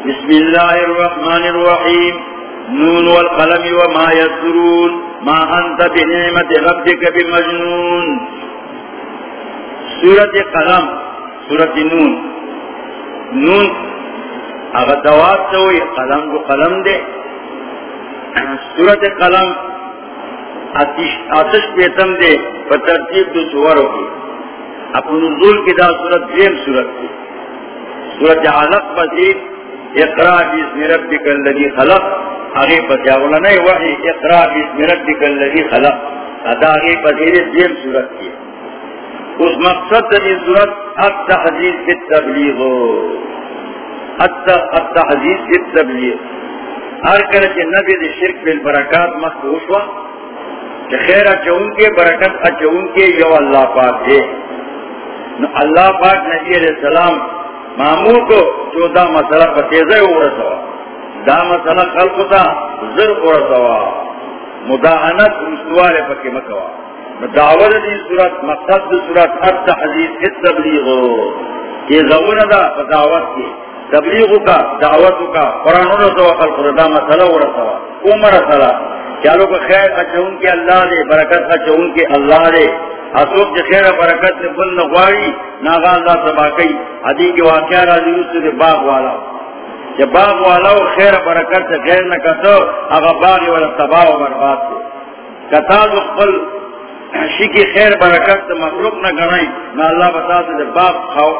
بسم الله الرحمن الرحيم. نون والقلم وما يسرون ما أنت بنعمة ربك بمجنون. سورة قلم، سورة نون. نون، اگر دواب سوئی قلم کو قلم دے. سورة قلم آتش پیتم دے، پر ترتیب دو سوروں کی اپن نزول کی دا سورت دیم سورت کی سورت علق بزید اقرا بسم ربک الذی خلق. اگے بچاولا نہیں، وحی اقرا بسم ربک الذی خلق. ادا اگے بزید دیم سورت کی اس مقصد دی سورت التحدیث فی التبلیغ۔ التحدیث فی التبلیغ۔ ہر کرے کہ نبی دی شرک بالبرکات مخوشوا کہ خیر اچھون کے، برکت اچھون کے، یو اللہ پاک دے۔ اللہ پاک نبی علیہ السلام معمول کو جو دا مسئلہ پتیزہ اورسوا دا مسئلہ خلق تا زر اورسوا مداہنت رسوال پکی مکوا دعوت دی صورت، مقصد دی صورت اب تحضیز اس تبلیغ۔ یہ زون دا دعوت کی۔ تبلیغ کا، دعوت کا، قرآن رسوا، خلق دا مسئلہ اورسوا کم رسلا چالو کو خیر اچھا کے اللہ دے، برکت اچھا کے اللہ دے۔ اصوب جی خیر برکت نے بل نغواری ناغا اللہ سبا کئی۔ حدی کی واقعہ راضی اس سے باغ والا۔ جب باغ والا خیر، برکت سے خیر نہ کتو اگا باغ والا تباہ و برباد سے کتاز اقبل شکی خیر، برکت سے مخلوق نہ گنائی۔ نہ اللہ بتا سے جب باغ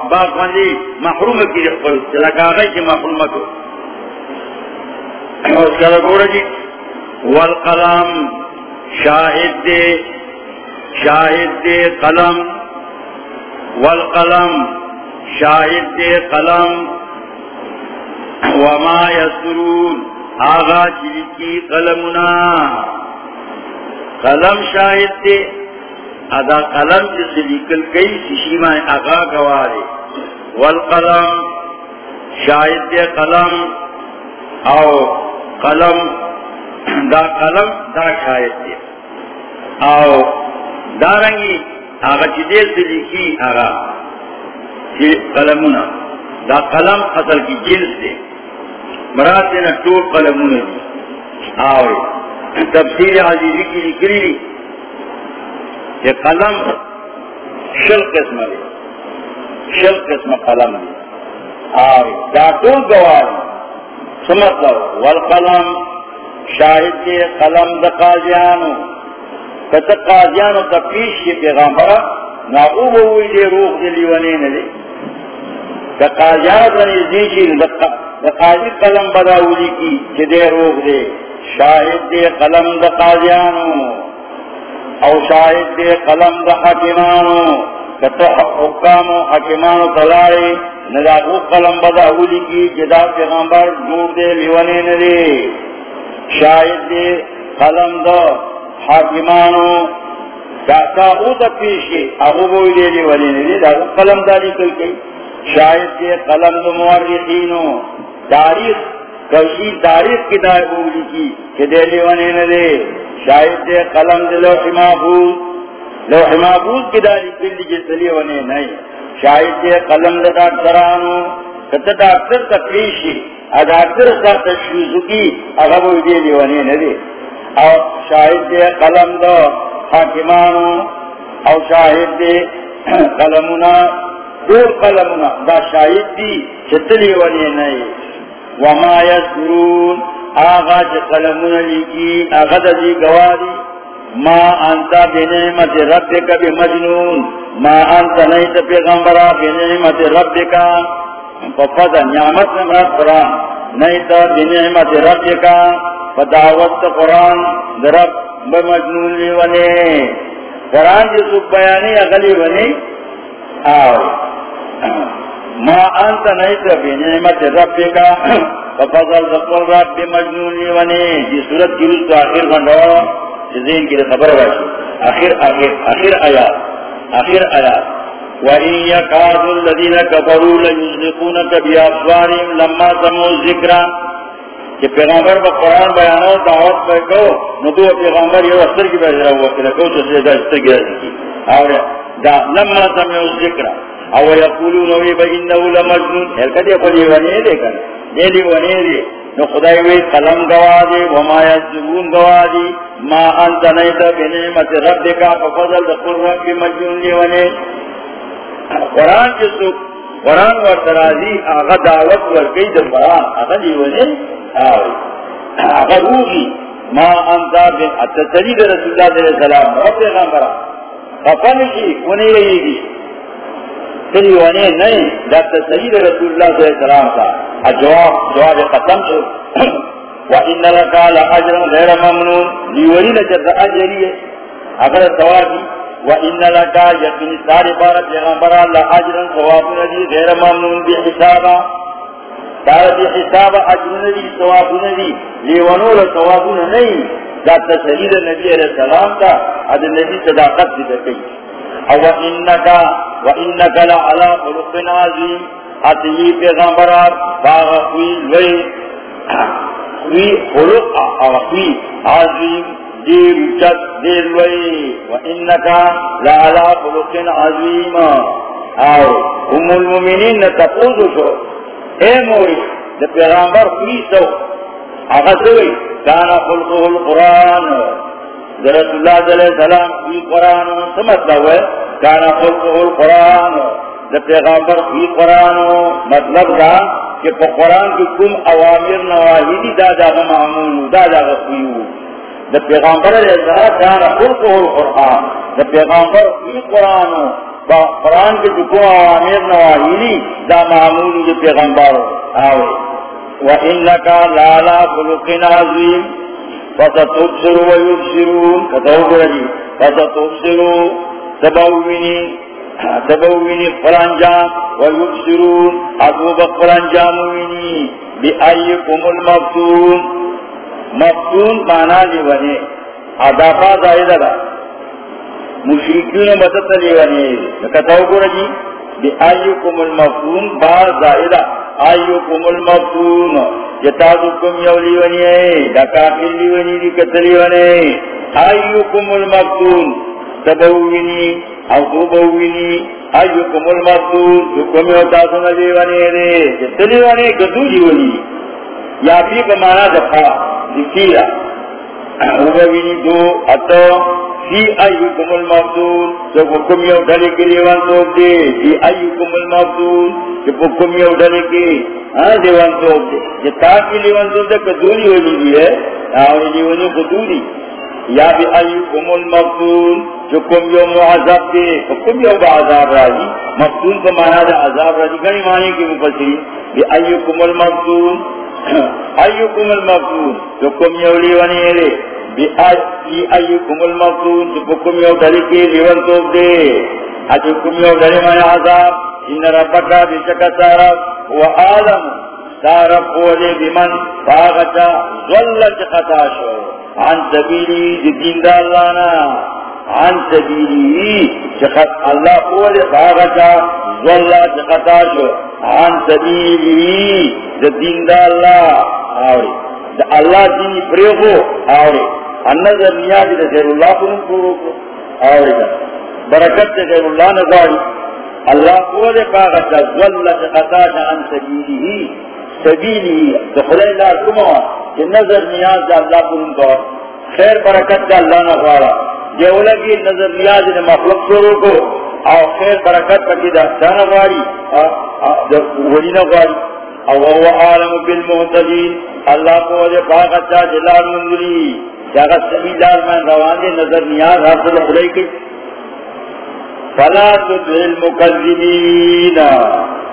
باغ مندی محروم کی اقبل لگا گئی کہ محروم کو اس کا گوڑا جی والقلام شاہد دے شاہد دے قلم۔ والقلم شاہد دے قلم وما یسرون آغا چلکی قلمنا قلم شاہد دے ادا قلم جس لکل گئی سشیما آغا گوارے۔ والقلم، شاہد دے قلم، او قلم، دا قلم، دا شاہد۔ دے او دارنگی، آغا چی دیر سے لکھی آغا۔ چی قلمونا دا قلم اصل کی جنس دے. مراد دینا ٹوٹ قلمونا دی. آوے. تفسیر عزیزی کی لکری دی. کہ قلم شل قسم دے. شل قسم قلم دے. آوے. دا ٹوٹ گوار. سمت لو. والقلم شاہد دے، قلم دا قاضیانو. کتا قاضیانو تا پیش کی پیغامبرا نا او بوئی دے روح دے لیوانے ندے. تا قاضیانو تا نزدی چی، دا قاضی قلم بداولی کی، چی دے روح دے. شاہد دے قلم دا قاضیانو. او شاہد دے قلم دا حکمانو کتا حکامو حکمانو تلائے ندا او قلم بداولی کی جدا پیغامبر نور دے لیوانے ندے شاہد دے قلم دا حاکمانو. داتا او تا پیشی اگو بوئی دے دی ولی ندی دا قلم داری کل کئی شاید دے قلم دو مورخینو تاریخ کشی تاریخ کی دائی بولی کی کہ دے دی ولی ندی شاید دے قلم لوح محفوظ لوح محفوظ کی داری کل دی جسلی ولی نئی شاید دے قلم دے ڈاکترانو کتا ڈاکتر تا پیشی ڈاکتر تا تشویزو کی اگو بوئی دے دی ولی ندی او شاہد دے قلم دو حاکمانو او شاہد دے قلمنا دور قلمنا، دا شاہد دی چتلی ولی نئی. وما یسرون آغا چه قلمنا لکی آغا دا دی گواری ما انتا بنعمت ربک بمجنون ما انتا نیت پیغمبرا بنعمت ربک. ففضا نعمت نمرات قرآن نیت بنعمت ربک. فدعوت قرآن درب بمجنون لی ونے قرآن جو سب بیانی اغلی ونے آوے ما انت نیت بنعمت رب کا ففضل ذکر رب بمجنون لی ونے جی صورت کی روز تو آخر بندو جزین کی خبر راشی آخر آخر آخر آیات آخر آیات. وَإِن يَكَادُ الَّذِينَ كَفَرُوا لَيُزْلِقُونَكَ بِأَبْصَارِهِمْ لَمَّا سَمِعُوا الذِّكْرَ کہ پیغمبر با قرآن بیانو، دعوت پہ کو ندو پیغمبر یہ اثر کی بیج رہا ہوا کہ لکو تو سیدہ اثر کی رہا کی. اور دا لما سمعو ذکر او یقولو نوی با انہو لمجنون. ہر کدی اپنی وانی ہے دیکھا دیلی ونے دے نو خدای وی قلم گوا دے وما یزبون گوا دی ما انت نیتا بنعمت ربکا ففضل دقل رب مجنون دی ونے قرآن جسو قرآن ورطرازی آغا دعوت ورکی در قرآن. آغا دی ونے آوی. آغا روحی ما انت بن التسلی در رسول اللہ علیہ السلام رب دے پیغمبرہ ففنشی کنی رہی گی کلی نہیں جب سید رسول اللہ صلی اللہ علیہ وسلم کا۔ جواب جواب ختم شو وَإِنَّ لَكَ لَأَجْرًا غَيْرَ مَمْنُونَ۔ لیوری نچر اجری ہے۔ اگر سوابی وَإِنَّ لَكَ یقین ساری بارت پیغمبرا لَأَجْرًا ثواب ندی غیر ممنون بی حسابا۔ سارا بی حسابا اجر ندی ثواب ندی لیونو لثواب ندی جب سید نبی علیہ السلام کا اد نبی صداقت بھی دکئی او انکا و انکا لعلا خلق عظیم اتی پیغمبرات باغ خوی لوی خوی خلق خوی عظیم دیر چت دیر لوی و انکا لعلا خلق عظیم او ام المومنین نتقوزو شو اے موری دا پیغمبر خوی سو اغسوی کانا خلقه القرآن رسول اللہ علیہ وسلم فی قرآن سمجھتا ہوئے کانا خلقه القرآن دا پیغامبر فی قرآن مطلب دا کہ پا قرآن کی کم اوامر نواہی دا دا معمول دا دا غفیو دا پیغامبر علیہ السلام کانا خلقه القرآن دا پیغامبر فی قرآن با قرآن کی کم اوامر نواہی دا معمول دا پیغامبر آوے۔ وَإِنَّكَ لَعَلَى خُلُقٍ عَظِيمٍ۔ فستبصروا ويبصرون. فتوبرجي فستبصروا. تبويني تبويني فرانجام. ويبصرون. أبوب فرانجام ويني بأيكم المفتون. مفتون مانا لبني عدافا زائدة لا مشركون مدد لبني با زائدة أيكم المفتون؟ جتازکم یو لیونی ہے دکاخر لیونی دی کتلیونی ایوکم المقتون تبوینی او دوبوینی ایوکم المقتون جکم یو تازن لیونی دے جتلیونی کتو لیونی یا پی کمانا دفا دکیرا اوبوینی دو اتو فی ایوکم المقتون یو توب دے جی ایوکم یو ہاں تو یہ تاکی لیوان تو دے جی دوری ہے ہاں، آوری لیوانی یا بھی ایوکم جو کم یو معذاب دے کم یو با عذاب راجی مفتون کو مانا دے عذاب راجی گنی معنی کی مفسری بھی ایوکم المفتون ایوکم المفتون، جو کم یو لیوانی ہے بھی ایوکم المفتون جو یو دلی کی لیوان تو دے. ایوکم یو دلی مانا عذاب. ان ربکا بشک سارف و آلم سارف قولی بمن فاغتا، ظلت خطاشو عن سبیلی، دی دین دا اللہ نا. عن سبیلی چخط اللہ قولی فاغتا، ظلت خطاشو عن سبیلی، دی دین دا اللہ. آوری. دا اللہ دینی پریخو آوری. النظر نیادی دا خیر اللہ کنم پورو کو آوری دا برکت خیر اللہ نظاری اللہ کو دے پاگا تزولت قطاش عن سبیلی سبیلی دخلی اللہ کموا کہ نظر نیاز دا اللہ کرن کو خیر برکت دا اللہ نفارا جے اولگی نظر نیاز دا مخلوق شروع کو او خیر برکت پکی دا سان غاری ولی نغاری او هو عالم بالمحتدین اللہ کو دے پاگا تا جلال منگلی جاگت سبیلار میں روان دے نظر نیاز حاصل خلی کی۔ فلا تدع المكذبين۔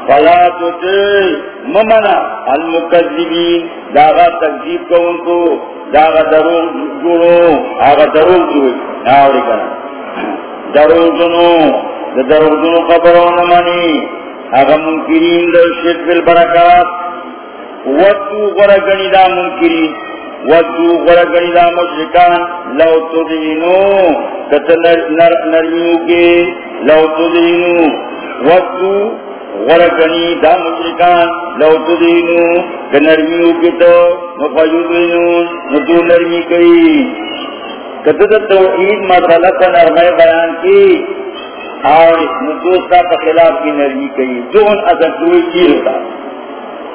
فلا تدع ممنا المكذبين۔ داغا تکذیب کو ان کو، داغا دروغ جوڑو آغا دروغ جوڑ آوری کنا۔ دروغ جنو دروغ جنو خبرون منی آغا منکرین در شرک بالبرکات۔ ودو غرگنی دا منکرین۔ ودو غر غرگنی دا مشرکان لو تدینو کتا نرمیو کے لو تدینو ودو غرگنی دا مشرکان لو تدینو کتا نرمیو کے تو مفیدینو ندو نرمی کئی۔ کتا دا توحید مسئلہ کا نرمی بیان کی اور ندوستا پا خلاف کی نرمی کئی۔ جو ان ازر دوئی چیر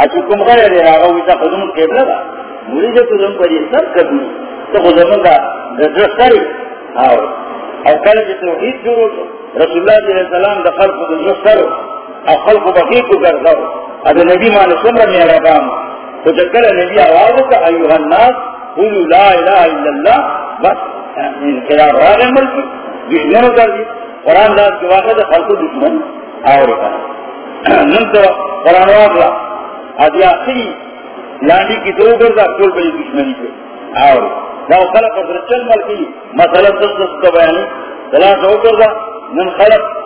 اچھا، اچکم غیر راغا ویسا خودم قبلہ دا. مولی جا تزم پر سب کرنی تو خودمون دا درس کری آو. او کل جی توحید شروع رسول اللہ صلی اللہ علیہ وسلم دا خلق درس کرو او خلق بقیق کو کردو ادھا نبی مانا سمر میں ربام تو جکل نبی آوازو کا ایوہ الناس قولوا لا الہ الا اللہ، بس. انقلاب راغ ملک. دشمنو کر دی قرآن داز کے واقع دا خلق دشمن. آو رکھا. نم قرآن واقع ادی آخری لانڈی کی دو گردا کل بڑی دشمنی پہ اور لو خلق رچل ملکی مسئلہ دس دس کا بیانی. دلا دو گردا من خلق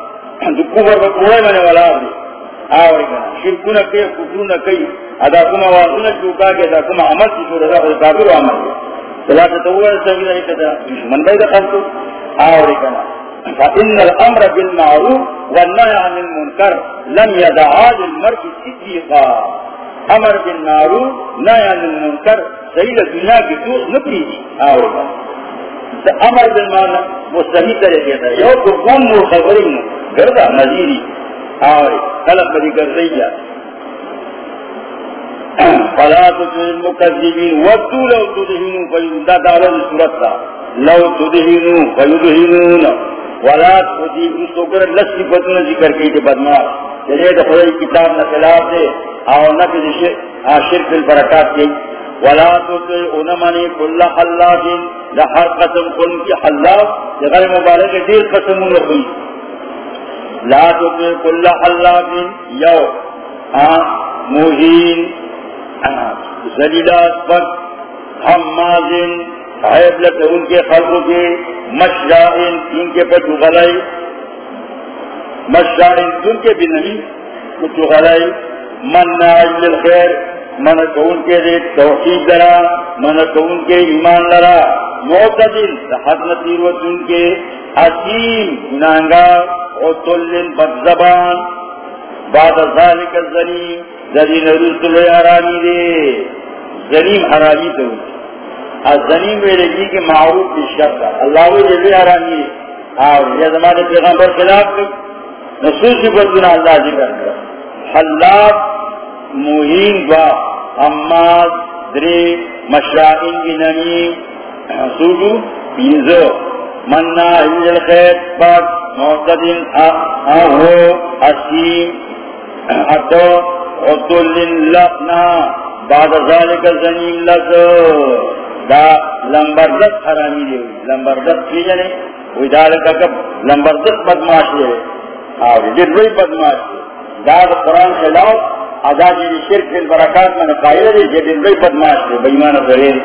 دکو بر بکوڑے میں والا دی اور شرکونا کئی کفرونا کئی ادا کما واقعنا چوکا کے ادا کما عمل کی سورہ دا خود کافر عمل ہے دلا تو وہ سبھی نہیں کہتا دشمن بھائی دا خلق اور کنا فإن الأمر بالمعروف والنهي عن المنكر لم يدعا للمرء صديقا امر بن معروف نیا المنکر صحیح دنیا کی تو نپی دی آوے گا امر بن معروف وہ صحیح طریقے تھا یو تو کون مو خبری نو گردا نظیری آوے طلب بری کر رہی ہے. فلا تجل المکذبین، ودو لو تدہنو فیدون دا دعوت صورت لو تدہنو فیدہنون ولا تدہنو تو گر لسی فتن ذکر کی تے بدمار چلے تو خدای کتاب نہ خلاف دے اور نہ کہ شرک البرکات کی۔ ولا تو انمانی کل حلاف لہر قسم کن کی حلاف غیر مبارک دیر قسم ہوئی لا تو کل حلاف یو موہین زلیلہ پر حمازن حیب لکھ ان کے خلقوں کے مشرائن، ان کے پر غلائی۔ مشاعر ان کے بھی نہیں، کچھ غلائی من ناجل خیر من کون کے دے توحید لرا، من کون کے ایمان لرا۔ معتدل حد نتیر و چن کے حکیم حسین گناہگا عطل بدزبان۔ بعد ذالک الزنیم زنین رسول حرامی دے۔ زنیم حرامی تو۔ الزنیم میرے جی کے معروف کی شرط اللہ وہ جلوی حرامی اور یہ زمانے پیغمبر خلاف نصوصی بدنا اللہ ذکر کر حلاب مہین با اماد دری مشرائن کی نمی سوجو بینزو مننا حجل خیر پاک معتدین آہو حسیم اتو عطل، لقنا۔ بعد ذالک زنیم لسو۔ دا لمبردت حرامی دے لمبردت کی جنے۔ وی دالکا کب لمبردت بدماش دے اور یہ وہی بدماش داد قرآن خلاف آزاد یعنی شرک کے برکات میں قائل ہے یہ دن وہی بدماش ہے بےمان ظہیر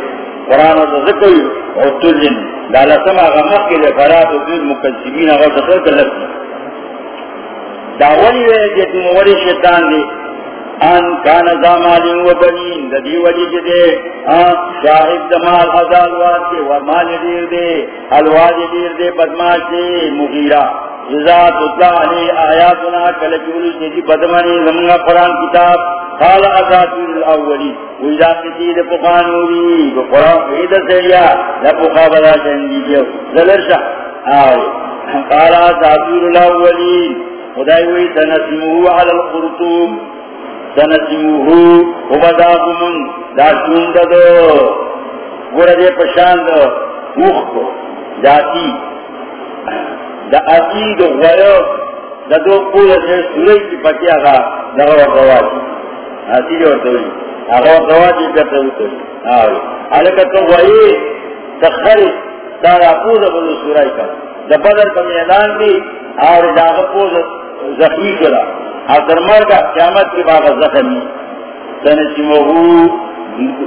قرآن و ذکر اور تلن دالا سما غمق کے لیے فرات و دل مکذبین اگر ذکر غلط داولی ہے کہ تم ولی شیطان دی. ان کان زامال و بنین ددی ولی جدے ان شاہد دمال ازال واسطے و مال دیر دے الواج دیر دے بدماش دے مغیرہ. اذا تطلع علی آیاتنا کل جولی بدمانی زمنا قرآن کتاب، قال ازاتیر الاولی، ویدہ کسی دے پخانوری قرآن قیدہ سریا لپخا بدا جنگی جو ذلرشا آئے، قال ازاتیر الاولی، خدای وی سنسموه علی القرطوم سنسموه وبداغمن دا شونددو گوڑا دے پشاند، اوخ کو، جاتی دا اسی غیو دا دو پول سے سوری کی پکی آگا دا غور غواجی اسی جو آگا غواجی کرتا ہوتا آوی علکہ تو غیی تخری دا دا پول بلو سوری کر دا بدر کا میدان دی اور دا پول زخمی کرا آخر مرگا قیامت کی باقا زخمی سنسی مہو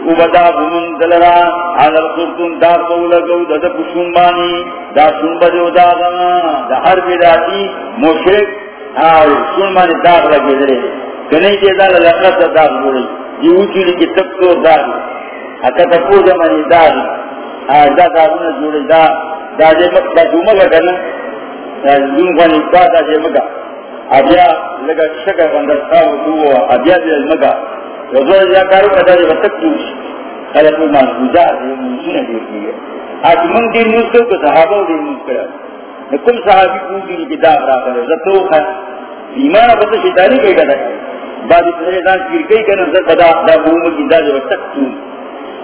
اوبدا بمن دلرا آگر سرطن دا قول گو دا دا پشن بانی، دا سن بدو دا دا ہر بیداتی مشرک آر سن بانی داغ لگی دلے۔ کنی جے لقص داغ بولی یہ اونچی کی تب تو داری اکا تپو زمانی داری دا دارونا جوڑے دا دا دے مکا دا دو مگا کرنا دا دون فانی دا دا دے مگا۔ ابیا لگا شکا بندستا و دو ابیا دے مگا۔ وزور جا کارو کتا دے بتک دوش خلق مان گزا دے منسونا دے کی ہے آج من دیر موسکو کو صحابہ دیر موسکو کم صحابی پوچھی کی کتاب را کرے زتو خان. ایمان بس شیطانی کئی کتا بعد اتنے دان پیر کئی کنا زر بدا دا بوم کی دا جو تک تو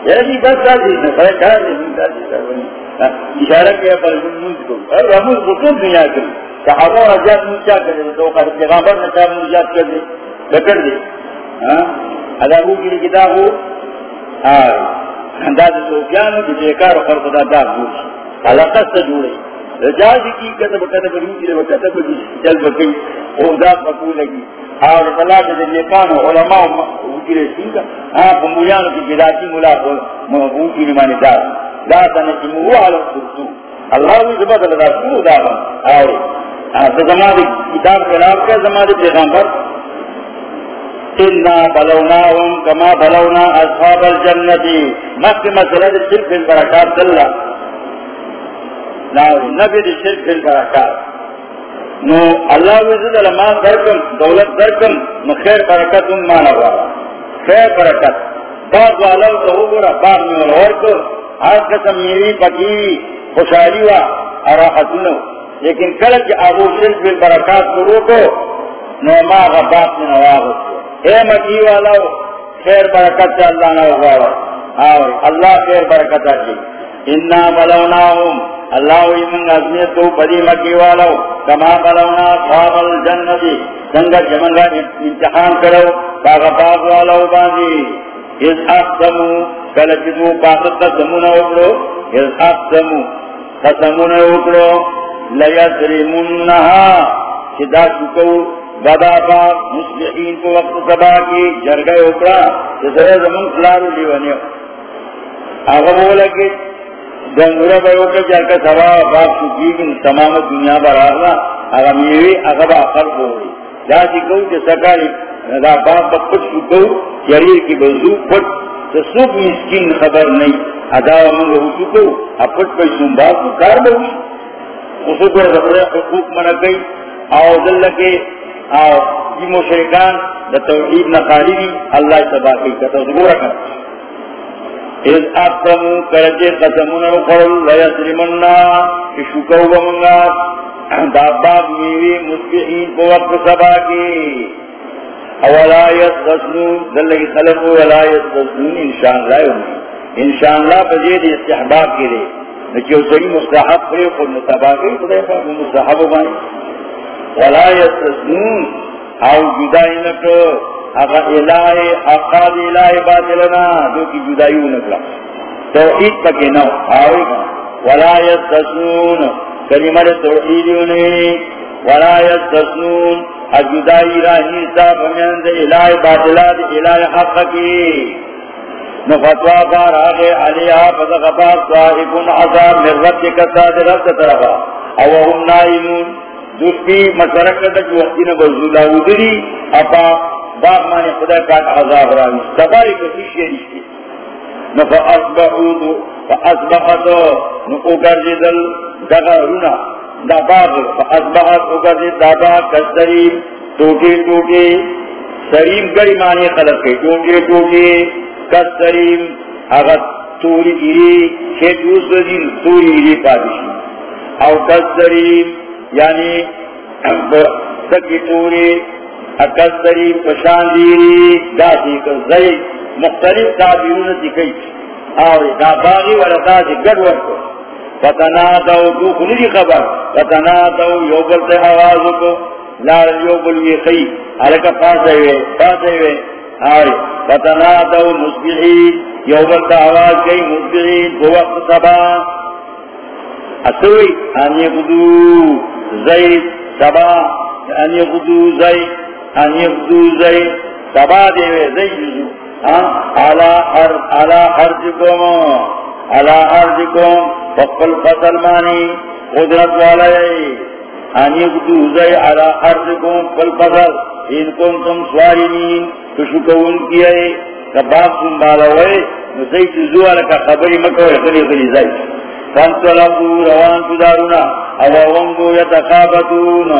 یعنی بس دا دی نفر کار دی دا دی دا بنی اشارہ کیا پر منز کو اور رموز بطور دنیا کری صحابہ حجات منچا کرے تو خار پیغامبر نتا منجات کر دے بکر دے اگر وہ کی کتاب ہو آئے انداز سوفیانو کی بیکار فرق دا دا بوش علاقہ سے جوڑے۔ رجاج کی کتب کتب نہیں روچی و کتب کی جلب کی اوزا قبول لگی۔ اور طلاق دے کان علماء وکی رسول کا ہاں بمبویان کی جلاتی ملا وکی نمانی دار۔ لا تنجمو علی السلطو اللہ وی زباد اللہ سلو دارا آئے۔ زمان کتاب خلاف کا زمان پیغامبر انا بلوناهم كما بلونا اصحاب الجنة. مكة الشرك البركات. الله نو، اللہ وزد درکم، دولت درکم، نو خیر برکت ان مانا خیر برکت. بعض والاو تو گورا بعض میں اور کو آج قسم میری پکی، خوشحالی وا اراحتنو لیکن کل کی شرک فی کو روکو نو ما غبات من واغت اے مکی والاو خیر برکت سے اللہ نو وارا آوری ہاں، اللہ خیر برکت آجی انا بلوناهم۔ اللہ وی من ازمیت کو پدی مکی والو کما بلونا صحاب الجنتی سنگا جمنگا امتحان کرو۔ باغ باغ والو باندی۔ از اقسمو کلچدو باقت قسمون اکرو از اقسمو قسمون اکرو لیسرمونها چدا شکو بدا باغ مسلحین کو وقت سبا کی جرگئے اکرا جسر زمون خلارو لیونیو آغا بولا کہ گنگورا بھائی اوکے جا کے سوا باپ سکی کی تمام دنیا پر آگا اگر میوی اگر آخر ہو گئی جا سکو کہ سکاری دا باپ بخت سکو شریر کی بزو پٹ تو سب مسکین خبر نہیں۔ ادا من ہو سکو اپٹ پہ سنبھال کو کار بہوش اسے کو حقوق من گئی آؤ دل کے آؤ یہ مشرکان دا توحید نقالی دی اللہ تباہ کی کتا ضرور رکھا اذ اقسمو کرجے قسمون رقل لیسرمنا شکو بمنگا داباب میوی مسبحین کو وقت سبا کی اولا یسغسنون دلگی خلقو ولا یسغسنون انشاءاللہ انشاءاللہ بجید استحباب کی دے نکیو صحیح مستحب کرے خود متباقی خدای پاک مستحب بانی ولا یسغسنون او جدائی نکو. اگر اقاد باطلنا. جو کی جدائیو نکلا. توحید نو. آوئی گا. ولا کلمہ توحیدیو نہیں ولا اجدائی راہی صاحب حق کی. نفتوا بار آگے علیہ عذاب من رب کتا رب طرفا. او هم نائمون. دوستی مسرکتا جو وقتی نے نبزولا ادری اپا باغ مانے خدا کا عذاب راوی سباری کو پیشی رشتی نفا اصبحو فا اصبحتو نکو گرزی دل دغا رونا دا باغ، فا اصبحت او گرزی دا باغ کسریم ٹوٹی ٹوٹی سریم گری مانے خلق کے ٹوٹی ٹوٹی کسریم اگر توری گری چھے دوسر دن توری گری پادشی. او کسریم یعنی سکی توری اکثری پشان دیری دا دیکھ زی مختلف تعبیرون دیکھئی آوری دا باغی والا دا دی گڑ ورکو فتنا دو دو خلی خبر. فتنا دو یو بلتے آوازو کو. لار یو بلوی خی. حلکا پاسے ہوئے پاسے ہوئے آوری فتنا دو مصبحین. یو بلتا آواز گئی، مصبحین. کو وقت سبا اسوی انی خدو زید، سبا انی خدو زید، ان یبدو زی سبا دیوے زی جزو ہاں؟ علا ارضکم علا ارضکم فقل فصل مانی، قدرت والائی ان یبدو زی علا ارضکم فقل فصل. ان کن کنتم سوارینین کشکون کیے کباب سنبالا ہوئے نسی چیزو والا کا خبری مکو خلی خلی زائی فانتولقو روان کدارونا اوانگو یتخابتون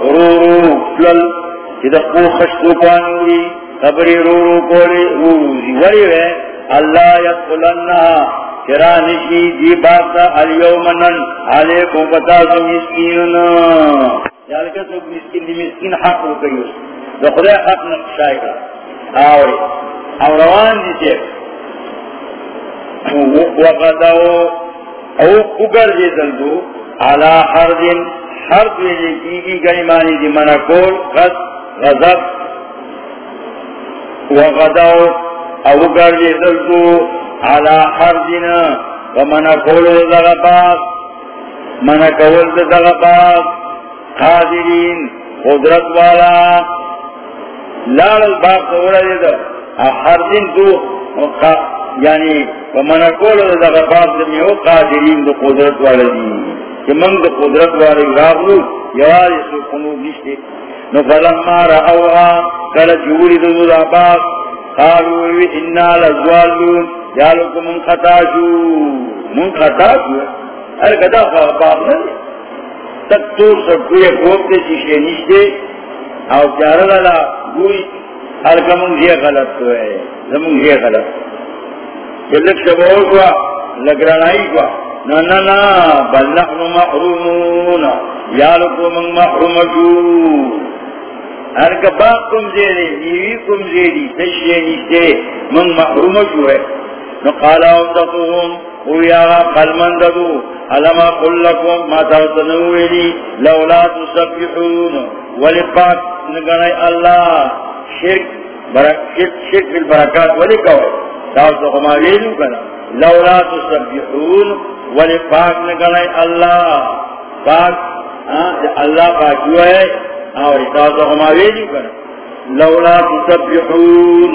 رو رو، فلل. چیزا خو خشتو پانوری خبری رو رو کولی رو رو زی وے، اللہ یدخلنہا. کرانشی دی باسا اليومنن علیکم فتاسو مسکینن یالکہ سو مسکین دی مسکین حق رو کریو دو خدا حق نقشائی کا آوری. او روان دی چے. وقداو او اگر دی دلدو علا حردن حرد ویلی کی کی گئی مانی دی منکول قد غضب وقداو او اگر دی دلدو علا حردن ومنکول دغباق منکول دغباق قادرین، قدرت والا، لال الباق دورا دید ہر دن تو یعنی من کول دا باب دمیو قادرین دو قدرت والا دی کہ من دو قدرت والا راغلو یواری سو قنوب نشتے نو فلما رأوها کل جوری دو دا باب قالوا انا لزوالون یالو کو من خطا شو. من خطا شو. ار کدا خواب باب نہ تک تو سب کوئی گوپتے شیشے نشتے، او چارا لالا، گوئی ہر کمن یہ غلط تو ہے زمن یہ غلط. جلک شبہو کوا لگرانائی نا نا نا، بل نحن محرومون من محروم جو ہر کم نیوی کم نیشتے من محروم جو ہے نقالا قلمن ددو علما قل ما لولا تسبحون۔ ولپاک نگنائی اللہ، شرک شرک ولی کوئی داو تو ہما ویلو کنا. لولا تسبحون، ولی پاک نگنائی اللہ. پاک اللہ پاک جو ہے اور داو تو ہما ویلو کنا. لولا تسبحون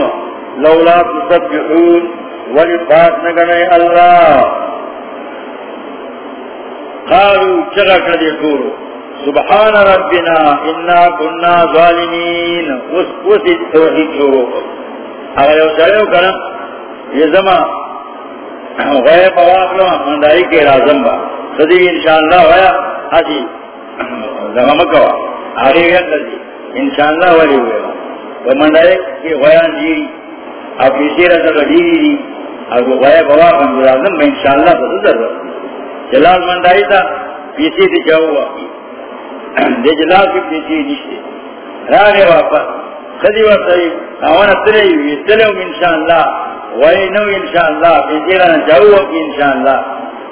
لولا تسبحون، ولی پاک نگنائی اللہ. قالوا چگا کردی کورو؟ سبحان ربنا، انا كنا ظالمين اس اس توحید اگر چلے کرا یہ زما غیب واقعہ مندائی کے رازم با خدی انشاءاللہ ہویا حجی زما مکوا آگے گیا خدی جی انشاءاللہ ولی ہوئے وہ مندائی کے غیان جیری اب اسی رضا جیری دی اب غیب واقعہ رازم با انشاءاللہ تو ضرورت جلال مندائی تا پیسی دی جاؤ دے جلال کی پیچھے نشتے۔ راگے واپس۔ خدی وصائی آوانا تلے ہوئی۔ تلے ہوں انشاءاللہ وی نو انشاءاللہ پیچھے رانا جاؤ کی انشاءاللہ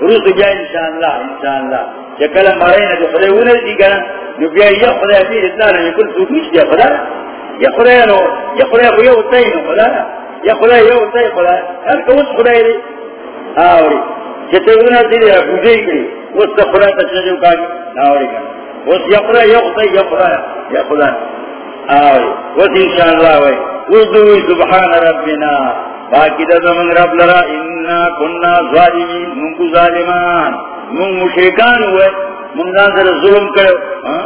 روس جا انشاءاللہ انشاءاللہ. چکل مارے نا جو خدای ہونے دی گنا جو بیا یا خدای پیر اتنا رہے کل سوک نشتے خدا یا خدای نو، یا خدای خویا ہوتا ہی نو خدا یا خدای یا ہوتا ہی خدا ہر کوس خدای دی. آوری. چتے ہونا دیدے بوجھے گئی اس کا خدا تچنے تشریف کاجی آوری کنا اس یقرا یقرا یقرا یقرا آوے اس انشاءاللہ وے اردو سبحان ربنا. باقی دا رب لرا، انا کننا ظالمین ظالمان مشرکان ہوئے ظلم کرو ہاں؟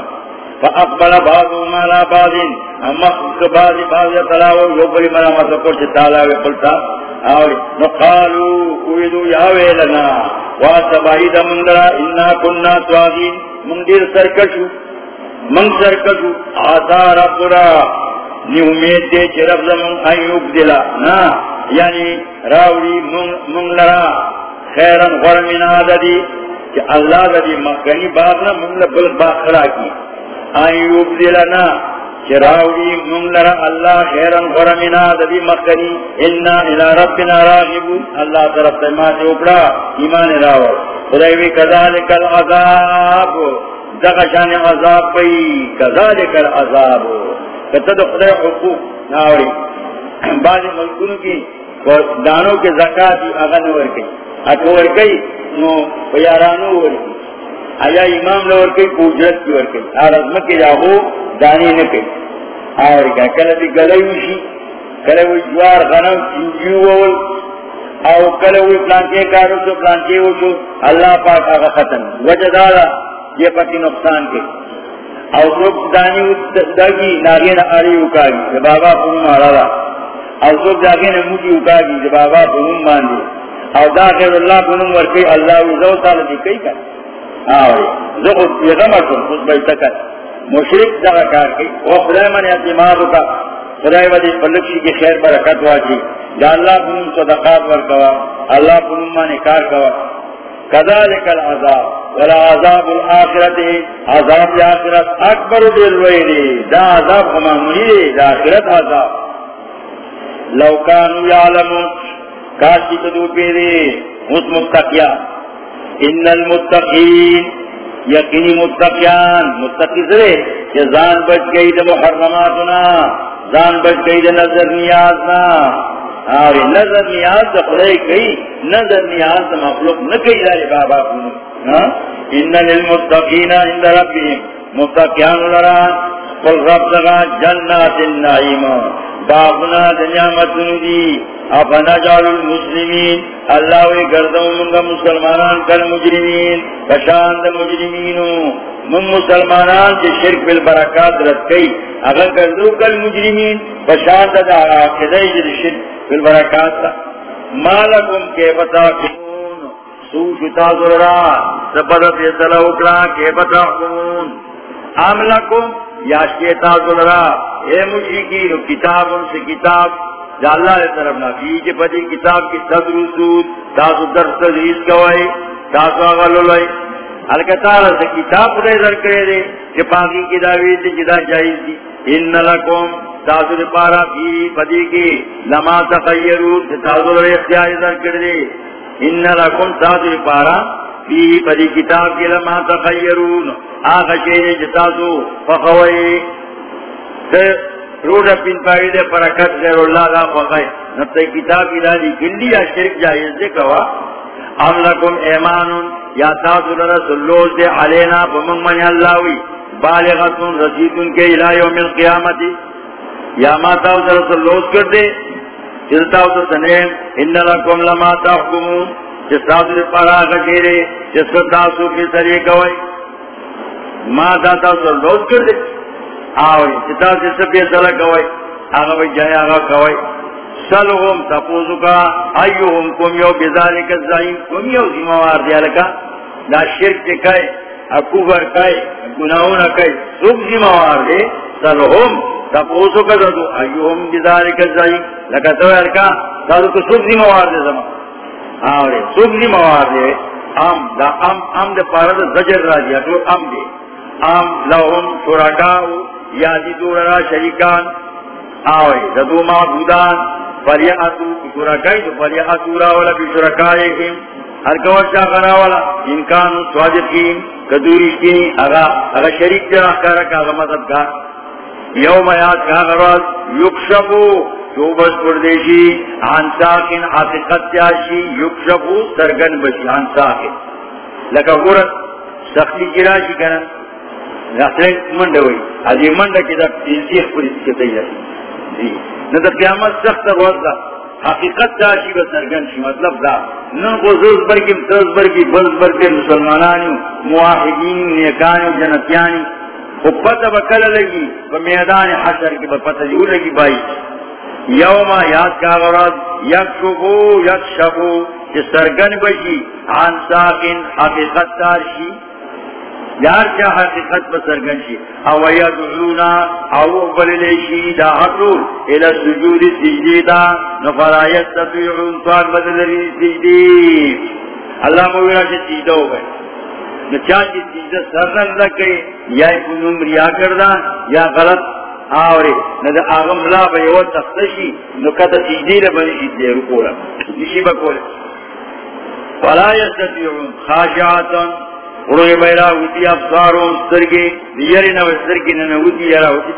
فاقبل بعضو مالا بعضین بعضی بعضی تلاو یو ملا مطلقو چی تالاوی قلتا آوے نقالو اویدو یاوے لنا واسبائی دا من لرا، انا کننا دیر سرکشو سرکشو آتا نی امید دے چی رب زمان ایوب دلا نا یعنی راولی من لرا. خیرن غرمین آددی کہ اللہ ددی مکنی باغنا من لبل باخرا کی ایوب دلا نا، چی راولی من لرا، اللہ خیرن غرمین آددی مکنی انا الى ربنا راغبو اللہ طرف تیمات اپڑا ایمان راوڑ. خدایوی کذالک العذاب. دغشان عذاب بی کذالک العذاب. کتد خدای حقوق ناوری بعض ملکونو کی دانوں کے زکاة اغن ورکی۔ اکو ورکی نو پیارانو ورکی۔ آیا امام لورکی پوجرت کی ورکی۔ آر ازمک کی جاہو دانی نکی آوری کہا کلتی گلیوشی کلوی جوار غنم چنجیو وول۔ او کلو پلانچے کارو تو پلانچے ہو تو اللہ پاک آگا ختم۔ وجہ دادا، یہ پتی نقصان کے۔ او روک دانی دگی ناغین آری او سوک او دا خیر اللہ بنوم ورکی اللہ وزو دی کئی کر آوے پیغم اکن خود مشرک دا کار کئی او خدای من کا خدای ودی پلکشی کی خیر، برکت واجی یا اللہ بنوم صدقات ورکوا اللہ بنوم مانے کار کوا كذلك العذاب. ولا عذاب الآخرة عذاب الآخرة أكبر بالويل. دا عذاب هما مريد دا آخرت عذاب. لو كانوا يعلمون كاشي تدو بيري مت متقيا ان المتقين يقيني متقيان متقي سرے کہ زان بچ گئی دا محرماتنا، زان بچ گئی دا نظر نیازنا. آوے نظر نیاز دا خدای کئی، نظر نیاز دا مخلوق نکی داری بابا کنو ان للمتقین عند ربهم. متقیان قل رب جنات النعیم باغنا دنیامت ندی افنا جعل المسلمین. اللہ وی گردو منگا مسلمانان کل مجرمین. کشاند مجرمینو. من مسلمانان جی شرک بالبرکات رد کئی. اگر گردو کل مجرمین کشاند دا آخدائی جی شرک بالبرکات. مالکم کے بتا ذرا بتا یا ذرا اے کتاب ان سے کتاب۔ جا اللہ علیہ طرف کے پتی کتاب کی صدر سود۔ تاسو درس تدریس کوئی تاسو آگا لولائی حلکتا رہا سے کتاب خدای در کرے دے۔ کہ پاکی کتابی تے جدا جائز دی۔ ان لکم تاسو دے پارا فی پتی کی لما تخیرو تاسو در اختیار در کرے دے۔ ان لکم تاسو پارا فی پتی کتاب کی لما تخیرون آگا شیرے جتاسو جی فخوئی روڈا پین پاوی دے پرکت غیر اللہ دا فقای نبتا کتاب الہی گلی یا شرک جائز دے کوا. ام لکم ایمانون، یا تاسو لرسول لوز دے علینا پمنگ منی اللہوی بالغتون رسیدون کے الہ یوم القیامتی. یا ما تاسو لرسول لوز کر دے جس تاسو سنیم ان لکم لما تحکمون. جس تاسو دے پارا غشیرے جس تاسو کی طریقہ ہوئی ما تاسو لوز کر دے آوئی چتا سے سبی صلح کوئی آگا بھئی جائے آگا کوئی سلغم تپوزو کا ایوہم کم یو بزارک الزائم کم یو زیموار دیا لکا دا شرک چے کئی اکوبر کئی گناہونا کئی سب زیموار دے سلغم تپوزو کا دو. ایوہم بزارک الزائم لکا تو لکا دا تو سب زیموار دے زمان. آوری. سب زیموار دے ام دا ام ام دا پارا دا زجر را دیا تو ام دے. ام لهم شرکاؤ. یا دی دورا شریکان. آوئی ددو معبودان. فلیعتو شرکائی تو فلیعتو راولا بی شرکائیم ہر کوشا غراولا انکانو سواجقین کدورشتینی اگا اگا شریک در اخکارک اگا مددگار. یوم یاد کا غراز یکشفو چوبس پردیشی عن ساکن حقیقت تیاشی، یکشفو سرگن بشی عن ساکن. لکا گورت سختی گراشی کنن. منڈا ہوئی. ابھی منڈا کی جی. نہ تو قیامت سخت روز دا. حقیقت چاشی بس سرگن شی مطلب دا. نہ خصوص بر کی ترز بر کی بلز بر کے مسلمانانی معاہدین نیکانی، جنتیانی وہ پتہ بکل لگی وہ میدان حشر کی پتہ جو لگی بائی یوم یاد کا غرض یک شبو یک شبو کہ سرگن بشی عن ساکن حقیقت تارشی یار کیا حقیقت بسرگن شی او یدعونا، او بللیشی دا حقور الى سجود سجدی دا. نفرا یستطیعون توان بدلری سجدی. اللہ مویرہ سے سجدہ ہو گئے نچا چی سجدہ سر رنگ لکے یا کنم ریا کردہ یا غلط آوری ندہ آغم لا بیو تختشی نکتا سجدی لبنی سجدی رکولا نشی بکولا فلا یستطیعون خاشعاتن روی بیرا ہوتی افساروں سرگی دیری نو سرگی نو ہوتی یرا ہوتی.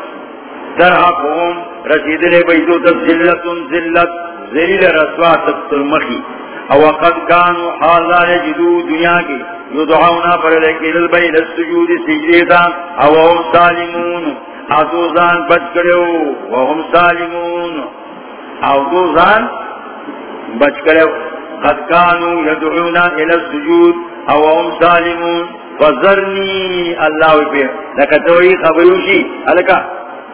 ترہا قوم رسید لے بیتو تا زلتن زلت زلیل رسوا تکتر مخی او قد کانو حالا یجدو دنیا کی یدعونا پر لکی للبیل السجود سجدیتا، او هم سالمون. او دوزان بچ کرو و هم سالمون. او دوزان بچ کرو قد کانو یدعونا الى السجود، او ام سالمون. فذرنی اللہ وی پیر. لکا توئی خبروشی. لکا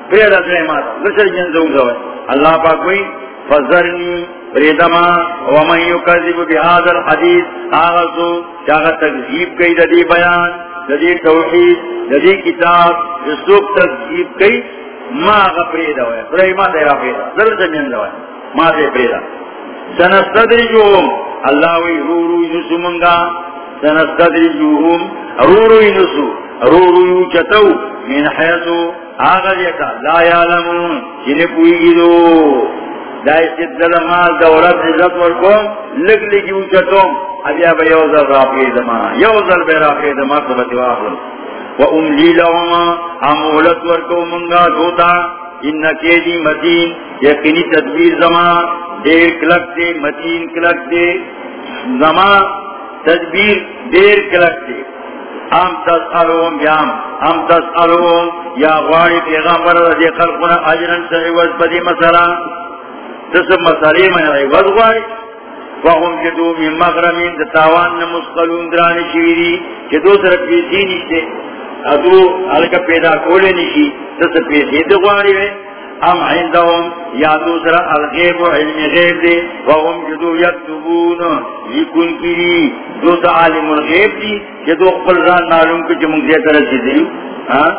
پیر ازنے ماتا لسر جنزو زوئی اللہ پاک وی، فذرنی ریدما ومن یکذب بهذا الحدیث، آغازو چاگا تکذیب کئی دی بیان دی توحید دی کتاب جسوک تکذیب کئی، ما آغا پریدا ہوئے پرہی ما دیرا پریدا ذر زمین دوئے ما دے پریدا سنستدرجوهم اللہ وی رو رو منگا. سنستدرجوهم رو رو یسو رو رو یچتو من حیثو آغا دیتا لا یعلمون. جن پوئی گیدو دائی سدل مال دولت عزت ورکوم لگ لگی اوچتوم. ابیا با یوزر رافی دما یوزر بے رافی دما کبت واخلم. و املی لہما امولت ورکو منگا دوتا. انکی دی مدین یقینی تدبیر زمان دیر کلک دے مدین کلک دے. زمان تدبیر دیر کلک دے. ام تسألوهم یام ام تسألوهم یا غواری پیغامبر رضی خلقنا اجرن سعیوز بدی مسئلہ دس مسئلے میں عوض غوائی وهم جدو من مغرمین دا تاوان نمسقلون درانی شویری، کہ دو سر پیسی نشتے ادو حلقہ پیدا کولے نشی دس پیسی دا غوائی ہے ام عندهم یا دو سر الغیب و علم غیب دے۔ وهم جدو یکتبون یکن کری دو سر عالم الغیب دی، کہ دو قبل ران معلوم کو جمع زیادہ رسی دیو ہاں؟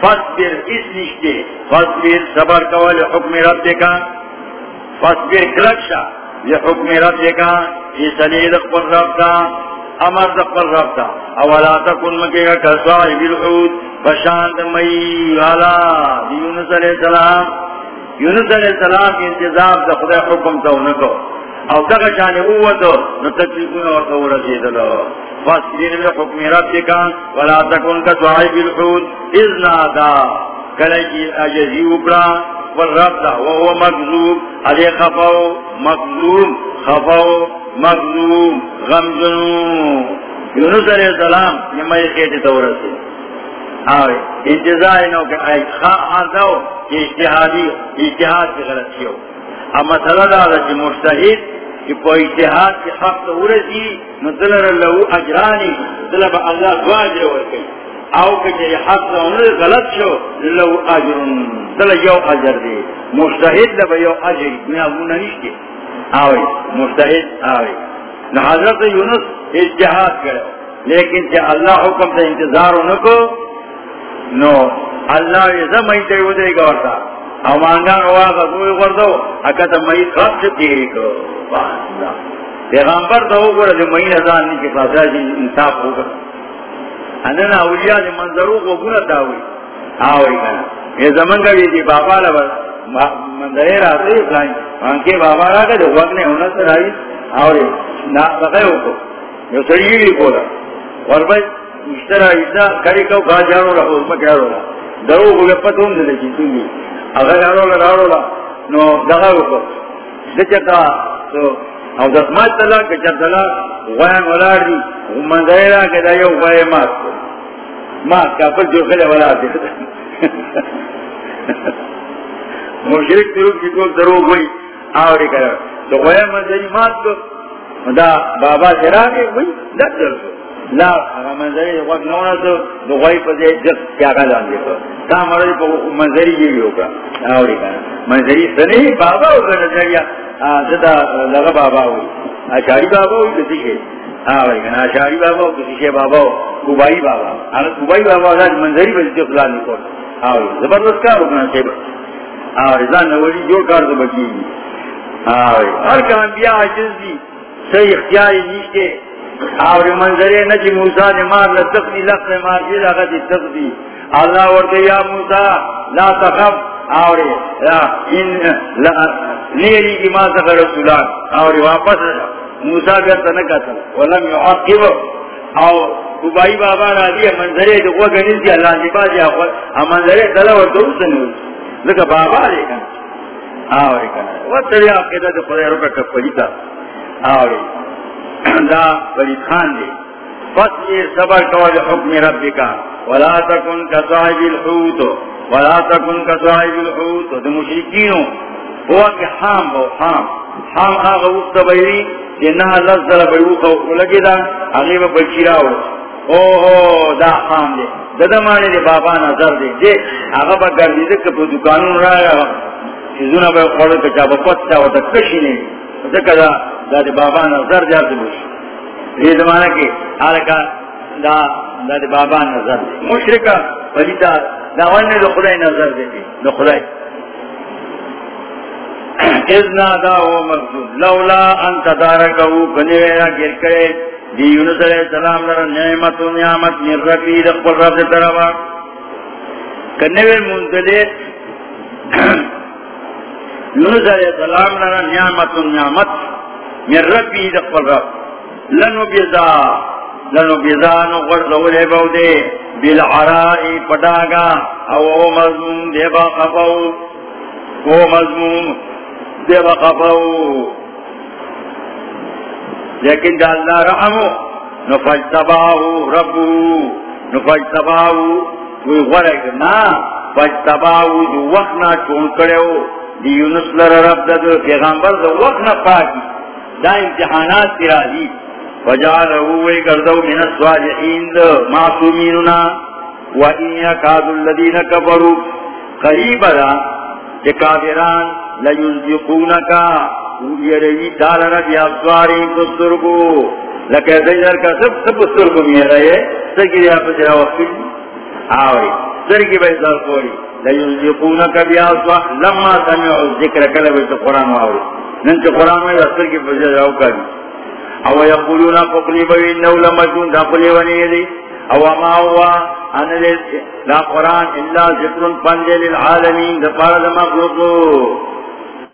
فصبر اس نشتے فصبر صبر کول، حکم رب دے کا فاصبر کلکشا یہ حکم رب کا یہ سلید پر رب کا امر پر رب کا اولا تکن مکے گا کسوائی بالحود بشاند مئی والا یونس علیہ السلام۔ یونس علیہ السلام کی انتظام دا خدا حکم تا انکو او دغه شان هو تو، نو تکلیفونه ورته ورسېدل فاصبر لحكم ربك ولا تكن كصاحب الحوت اذ نادى کله اجزی وکړه والرب دا وهو مغزوب عليه خفاو مغزوم خفاو مغزوم غمزنو یونس علیہ السلام نمائی خیٹی تورسی آوے، انتظار انہوں کہ آئی خواہ آدھو کہ اجتحادی اجتحاد کی غلط کیو. اما مسئلہ دا دا چی مشتحید کہ پو اجتحاد کی حق تورسی نتلر اللہ اجرانی دلب اللہ دو اجر ورکی. او کہ حق تورسی غلط شو للو اجرن دل یو اجر دی. مجتہد لبا یو اجر دنیا گونا نشتی آوی مجتہد آوی نہ حضرت یونس اجتحاد کرو لیکن کہ اللہ حکم سے انتظار نکو، نو اللہ یہ سب مئی تے ودے گا ورتا او مانگان ہوا کا کوئی کر اکا تا مئی خط سے تیری کو. پیغامبر تو ہو ہوگا جو مئی نظام نہیں کے پاس انصاف ہوگا اننا اولیاء منظروں کو گنا تا ہوئی آوئی کنا یہ زمن کا بھی جی، بابا لبا مندرے راتے فلائیں وہاں کے بابا رہا کہ جو وقت نے ہونا سر آئی اور نا بقے ہو کو۔ جو سڑی بھی بولا۔ اور بھائی، اس طرح ایسا کری کو کہا جارو رہا اس میں کیا رو رہا درو کو گپا تو ہم دلے تم بھی اگر جارو رہا رہا رہا نو دغا ہو کو۔ دچتا تو او دسمات تلا کہ جب تلا غوائم ولار دی۔ مندرے رہا کہ دا یو غوائم مات کو۔ مات کا پر جو خلے ولار دی مشرک تروک کی کو دروگ ہوئی، آوری کرا تو غیر منظری مات کو دا بابا سرا گئے ہوئی دب در سو لا منظری وقت نونا تو دو غیر پزے جس کیا گا جان دے تو تا مرد کو منظری یہ جی ہوگا آوری کرا منظری سنے بابا ہوگا نظریہ۔ زدہ لگا بابا ہوئی۔ اشاری بابا ہوئی، کسی کے آوری کرا اشاری بابا ہوئی، کسی کے بابا ہو۔ کبائی بابا۔ کبائی بابا ہوگا منظری پر بزی خلا نہیں کھوڑا زبردست کار رکنا چاہیے نوری جو کار تو بچی گی ہر کام بیا عجز دی. صحیح اختیاری نیشتے. اور منظرے نجی موسیٰ نے مار لطق دی لق مار دی لگا دی تق دی اللہ ورکے یا موسیٰ، لا تخب اور نیری کی ماں سکر رسولان. اور واپس موسیٰ کرتا نکتا ولم یعقب. اور بھائی بابا را دیا منظرے جو وہ گنی دی اللہ دی بازی آخوال ہاں منظرے دلو اور دو سنو لکا بابا دے کنا آوری کنا وہ تری آپ کے دا خدای روکا کپلی تا آوری دا بلی خان دے۔ فصیر صبر کول حکم ربی کا۔ ولا تکن کا الحوت۔ ولا تکن کا صاحب الحوت۔ دا مشرکینو ہوا کہ حام ہو، حام۔ حام آغا وقت بیری جنہ لزل بیرو خوف لگی دا اغیب بلچیراو اوہو، دا خام دے. دے، بابا نظر دے. دے آگا با گردی دے کپو دکانون را چیزونا کچا با پتا و تا کشی نہیں دا دا بابا نظر جا سبوش یہ زمانہ کی آلکا دا دا بابا نظر دی مشرکا، ولی دا دا ونی دا خدای نظر دی. دا خدای. اذنا دا ہو مقصود لولا انت دارکو کنیوینا گر کرے دی یونس علیہ السلام لرا نعمت و نعمت من ربی دقبل رب دی طرفا. کنیوی منزلی یونس علیہ السلام لنا نعمت و نعمت من ربی دقل رب. لنو بیزا لنو بیزا نو غرزولے بودے. بالعرائی پڑاگا او او مضمون دیبا خفو او مضمون دیبا خفو لیکن دا اللہ رحمو نفجتباہو ربو، نفجتباہو، کوئی غرق نا فجتباہو دو وقنا چون کرے ہو دی یونس لر رب دد، پیغمبر دو وقت نہ پاکی، دا امتحانات تیرا دی وجعلہو وی گردو من الصالحین دا معصومیننا و ان یکاد الذین کفروا، قریب دا کہ کافران لیزیقونکا یروی تالر بی افسواری بسترگو لکہ دیدر کا سب سب بسترگو میرا ہے سرگی دیا پجرا وقت جی. آوری. سرگی بیدار کوری. لیزیقونک بیاسوا لما سمعوا الذکر کلبیت قرآن واوری ننچ قرآن میں اثر کی بجر راو کری او یقولون فقلی بوی انہو لمجنون دا قلی ونیدی او ما ہوا. ان لا قرآن الا ذکر پندے للعالمین. دا پارد مخلوقو.